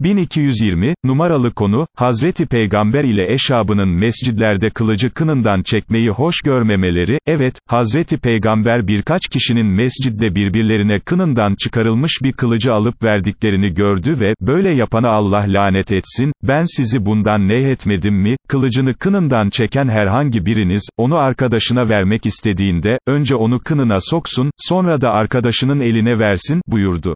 1220, numaralı konu, Hazreti Peygamber ile eşabının mescidlerde kılıcı kınından çekmeyi hoş görmemeleri, evet, Hazreti Peygamber birkaç kişinin mescidde birbirlerine kınından çıkarılmış bir kılıcı alıp verdiklerini gördü ve, böyle yapana Allah lanet etsin, ben sizi bundan etmedim mi, kılıcını kınından çeken herhangi biriniz, onu arkadaşına vermek istediğinde, önce onu kınına soksun, sonra da arkadaşının eline versin, buyurdu.